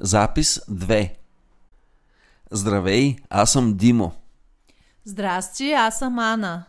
Запис 2 Здравей, аз съм Димо. Здрасти, аз съм Ана.